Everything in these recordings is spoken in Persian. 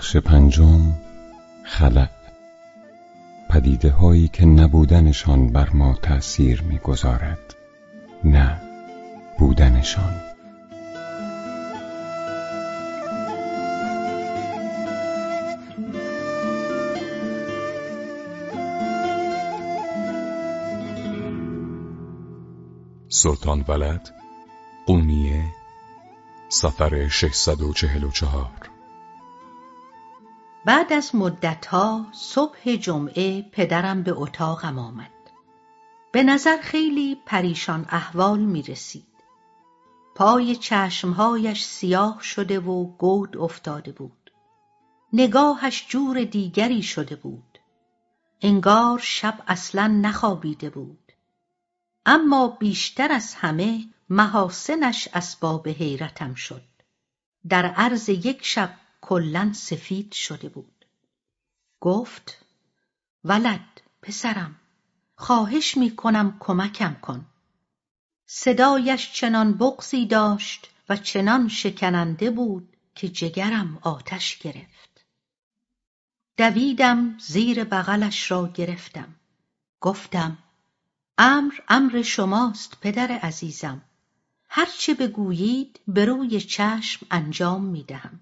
بخش پنجم خلع. پدیده هایی که نبودنشان بر ما تأثیر می‌گذارد. نه بودنشان. سلطان ولد قونیه سفر 644 بعد از مدتها صبح جمعه پدرم به اتاقم آمد. به نظر خیلی پریشان احوال می رسید. پای چشمهایش سیاه شده و گود افتاده بود. نگاهش جور دیگری شده بود. انگار شب اصلا نخوابیده بود. اما بیشتر از همه محاسنش اسباب حیرتم شد. در عرض یک شب کلا سفید شده بود. گفت ولد پسرم خواهش می کنم کمکم کن. صدایش چنان بغزی داشت و چنان شکننده بود که جگرم آتش گرفت. دویدم زیر بغلش را گرفتم. گفتم امر امر شماست پدر عزیزم. هرچه بگویید به روی چشم انجام می دهم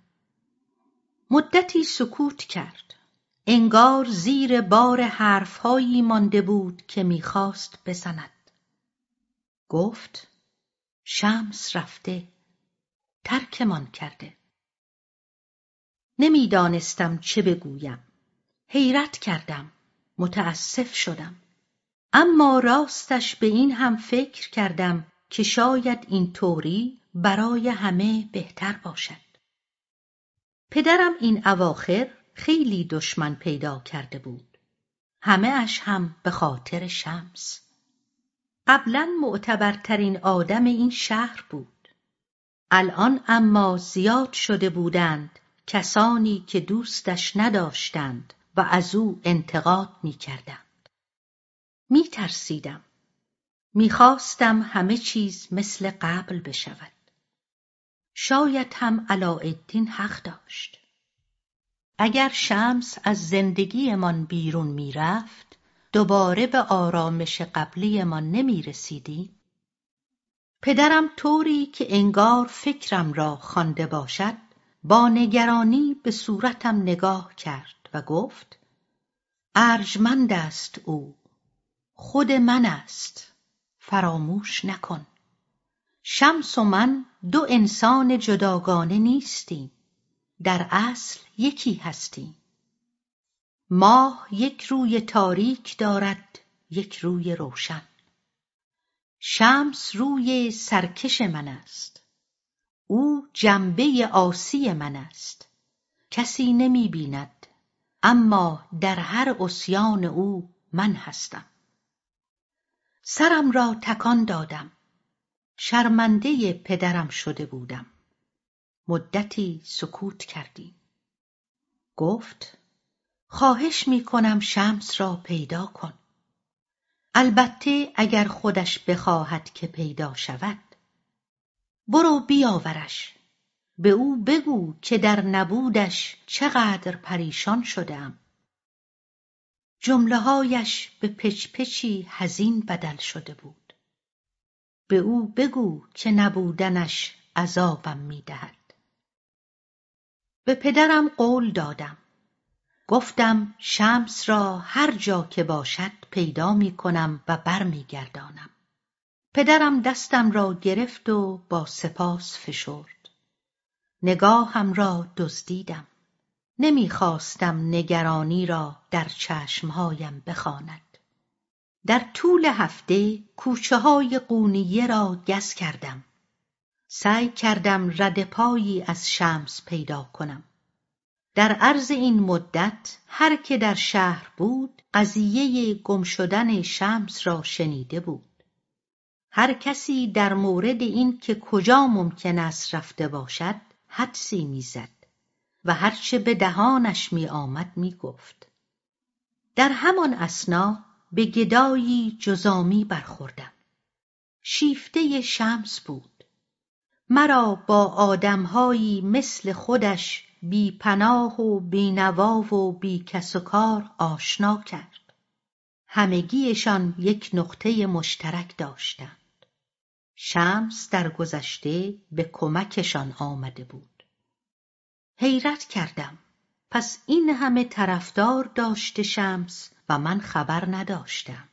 مدتی سکوت کرد. انگار زیر بار حرفهایی مانده بود که می‌خواست بزند. گفت شمس رفته ترکمان کرده. نمی‌دانستم چه بگویم. حیرت کردم متاسف شدم. اما راستش به این هم فکر کردم که شاید این طوری برای همه بهتر باشد. پدرم این اواخر خیلی دشمن پیدا کرده بود. همه اش هم به خاطر شمس. قبلا معتبرترین آدم این شهر بود. الان اما زیاد شده بودند کسانی که دوستش نداشتند و از او انتقاد می‌کردند. میترسیدم. می‌خواستم همه چیز مثل قبل بشود. شاید هم علاءالدین حق داشت. اگر شمس از زندگیمان بیرون می‌رفت دوباره به آرامش قبلیمان نمی‌رسیدیم پدرم طوری که انگار فکرم را خوانده باشد با نگرانی به صورتم نگاه کرد و گفت ارجمند است او خود من است فراموش نکن. شمس و من دو انسان جداگانه نیستیم. در اصل یکی هستیم. ماه یک روی تاریک دارد یک روی روشن. شمس روی سرکش من است. او جنبه آسی من است. کسی نمی بیند اما در هر عصیان او من هستم. سرم را تکان دادم. شرمنده پدرم شده بودم. مدتی سکوت کردیم. گفت خواهش می کنم شمس را پیدا کن. البته اگر خودش بخواهد که پیدا شود برو بیاورش. به او بگو که در نبودش چقدر پریشان شدهام. جمله به پچ پچی حزین بدل شده بود. به او بگو که نبودنش عذابم می‌دهد. به پدرم قول دادم. گفتم شمس را هر جا که باشد پیدا می کنم و برمیگردانم. پدرم دستم را گرفت و با سپاس فشرد. نگاهم را دزدیدم. نمی‌خواستم نگرانی را در چشمهایم بخواند. در طول هفته کوچه های قونیه را گز کردم. سعی کردم ردپایی از شمس پیدا کنم. در عرض این مدت هر که در شهر بود قضیه گم شدن شمس را شنیده بود. هر کسی در مورد این که کجا ممکن است رفته باشد حدسی می‌زد و هرچه به دهانش میآمد می‌گفت. در همان اسنا به گدایی جزامی برخوردم. شیفته شمس بود. مرا با آدمهایی مثل خودش بی پناه و بی نوا و بی کس و کار آشنا کرد. همگیشان یک نقطه مشترک داشتند. شمس در گذشته به کمکشان آمده بود. حیرت کردم. پس این همه طرفدار داشته شمس و من خبر نداشتم.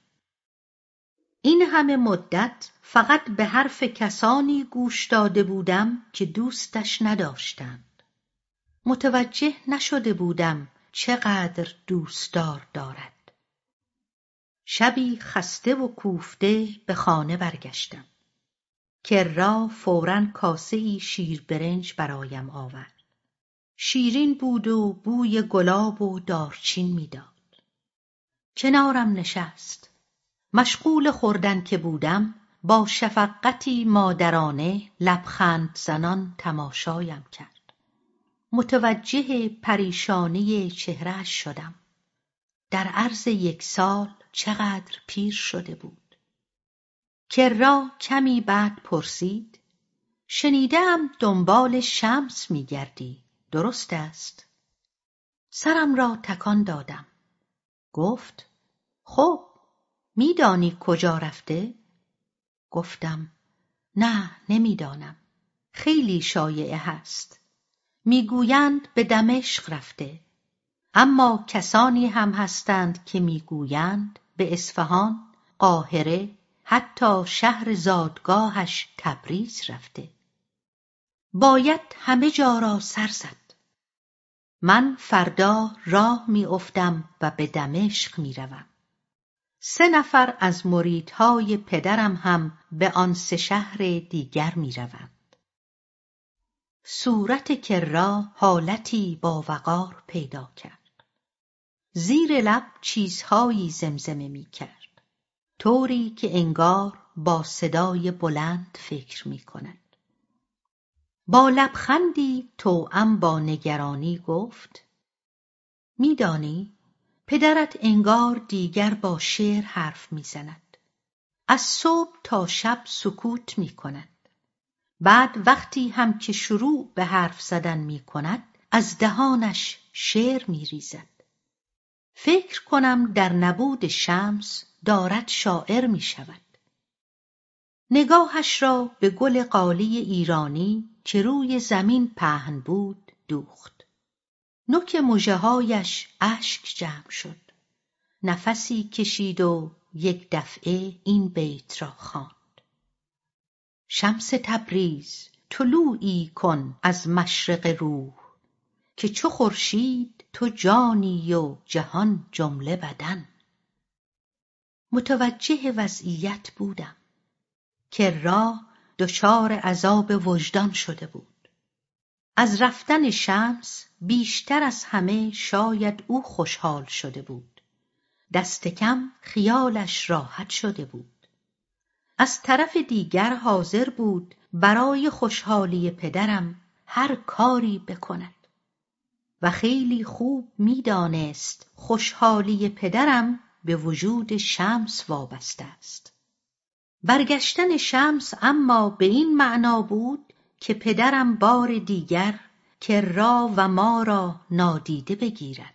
این همه مدت فقط به حرف کسانی گوش داده بودم که دوستش نداشتند. متوجه نشده بودم چقدر دوستدار دارد. شبی خسته و کوفته به خانه برگشتم. کرا فورا کاسه ای شیر برنج برایم آورد. شیرین بود و بوی گلاب و دارچین می‌داد. کنارم نشست؟ مشغول خوردن که بودم با شفقتی مادرانه لبخند زنان تماشایم کرد. متوجه پریشانی چهرهش شدم. در عرض یک سال چقدر پیر شده بود؟ کرا کمی بعد پرسید شنیدم دنبال شمس میگردی درست است؟ سرم را تکان دادم. گفت خب میدانی کجا رفته؟ گفتم نه نمی‌دانم. خیلی شایعه هست. می‌گویند به دمشق رفته. اما کسانی هم هستند که می‌گویند به اصفهان قاهره حتی شهر زادگاهش تبریز رفته. باید همه جا را سر زد. من فردا راه میافتم و به دمشق می‌روم. سه نفر از مریدهای پدرم هم به آن سه شهر دیگر می‌روند. صورت کرا حالتی با وقار پیدا کرد. زیر لب چیزهایی زمزمه می‌کرد. طوری که انگار با صدای بلند فکر می‌کند. با لبخندی توأم با نگرانی گفت میدانی پدرت انگار دیگر با شعر حرف می‌زند. از صبح تا شب سکوت می‌کند. بعد وقتی هم که شروع به حرف زدن می‌کند از دهانش شعر میریزد. فکر کنم در نبود شمس دارد شاعر می‌شود. نگاهش را به گل قالی ایرانی که روی زمین پهن بود دوخت. نوک مژههایش اشک جمع شد. نفسی کشید و یک دفعه این بیت را خواند. شمس تبریز طلوعی کن از مشرق روح که چو خورشید تو جانی و جهان جمله بدن. متوجه وضعیت بودم. کرا دچار عذاب وجدان شده بود. از رفتن شمس بیشتر از همه شاید او خوشحال شده بود. دست کم خیالش راحت شده بود. از طرف دیگر حاضر بود برای خوشحالی پدرم هر کاری بکند. و خیلی خوب می‌دانست خوشحالی پدرم به وجود شمس وابسته است. برگشتن شمس اما به این معنا بود که پدرم بار دیگر کرا و ما را نادیده بگیرد.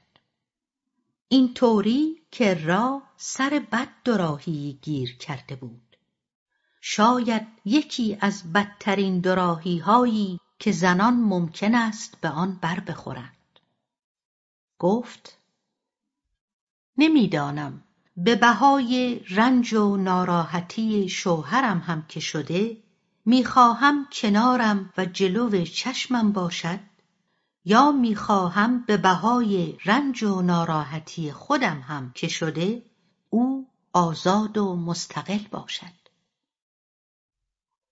این طوری کرا سر بد دراهی گیر کرده بود. شاید یکی از بدترین دراهی هایی که زنان ممکن است به آن بر بخورند. گفت نمی‌دانم. به بهای رنج و ناراحتی شوهرم هم که شده می‌خواهم کنارم و جلو چشمم باشد یا می‌خواهم به بهای رنج و ناراحتی خودم هم که شده او آزاد و مستقل باشد.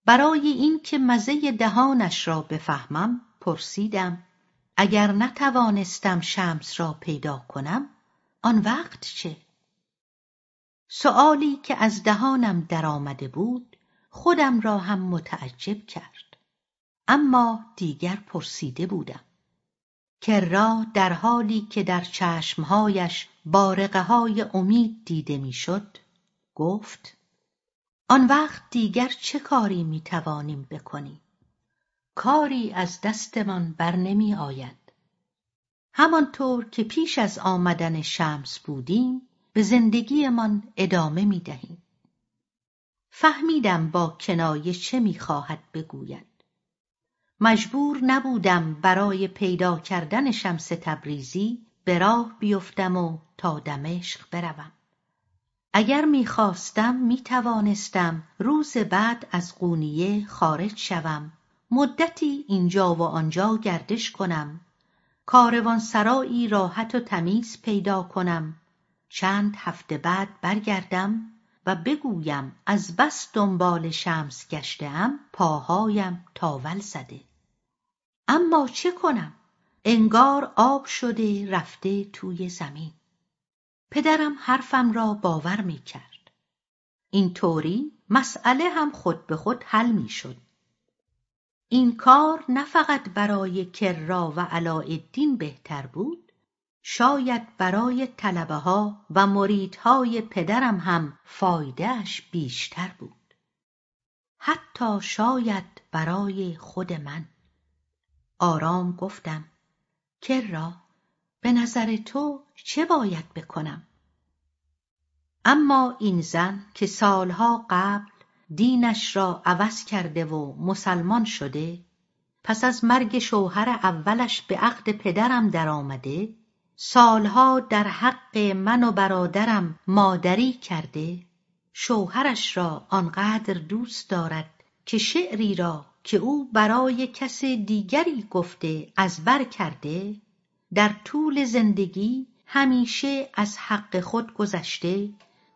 برای اینکه مزه دهانش را بفهمم پرسیدم اگر نتوانستم شمس را پیدا کنم آن وقت چه؟ سؤالی که از دهانم درآمده بود خودم را هم متعجب کرد. اما دیگر پرسیده بودم. کرا در حالی که در چشمهایش بارقه های امید دیده می‌شد گفت آن وقت دیگر چه کاری می‌توانیم بکنیم؟ کاری از دستمان بر نمی آید. همانطور که پیش از آمدن شمس بودیم به زندگیمان ادامه می دهیم. فهمیدم با کنایه چه می‌خواهد بگوید. مجبور نبودم برای پیدا کردن شمس تبریزی به راه بیفتم و تا دمشق بروم. اگر می‌خواستم می‌توانستم روز بعد از قونیه خارج شوم مدتی اینجا و آنجا گردش کنم کاروانسرایی راحت و تمیز پیدا کنم چند هفته بعد برگردم و بگویم از بس دنبال شمس گشتهام پاهایم تاول زده. اما چه کنم؟ انگار آب شده رفته توی زمین. پدرم حرفم را باور می کرد این طوری مسئله هم خود به خود حل می شد این کار نه فقط برای کرا و علاءالدین بهتر بود شاید برای طلبه ها و مریدهای پدرم هم فایدهش بیشتر بود. حتی شاید برای خود من. آرام گفتم کرا به نظر تو چه باید بکنم؟ اما این زن که سالها قبل دینش را عوض کرده و مسلمان شده پس از مرگ شوهر اولش به عقد پدرم درآمده سالها در حق من و برادرم مادری کرده شوهرش را آنقدر دوست دارد که شعری را که او برای کس دیگری گفته از بر کرده در طول زندگی همیشه از حق خود گذشته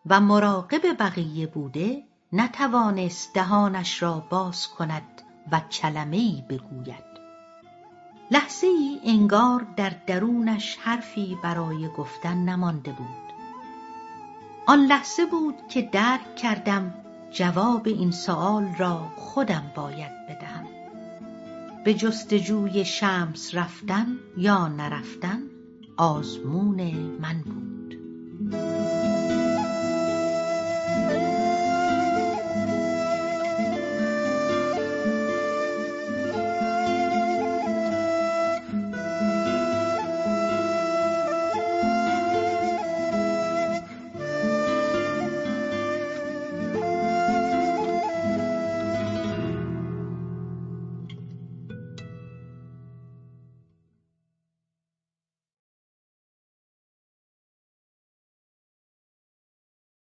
و مراقب بقیه بوده نتوانست دهانش را باز کند و کلمه ای بگوید. لحظه ای انگار در درونش حرفی برای گفتن نمانده بود. آن لحظه بود که درک کردم جواب این سؤال را خودم باید بدهم. به جستجوی شمس رفتن یا نرفتن آزمون من بود.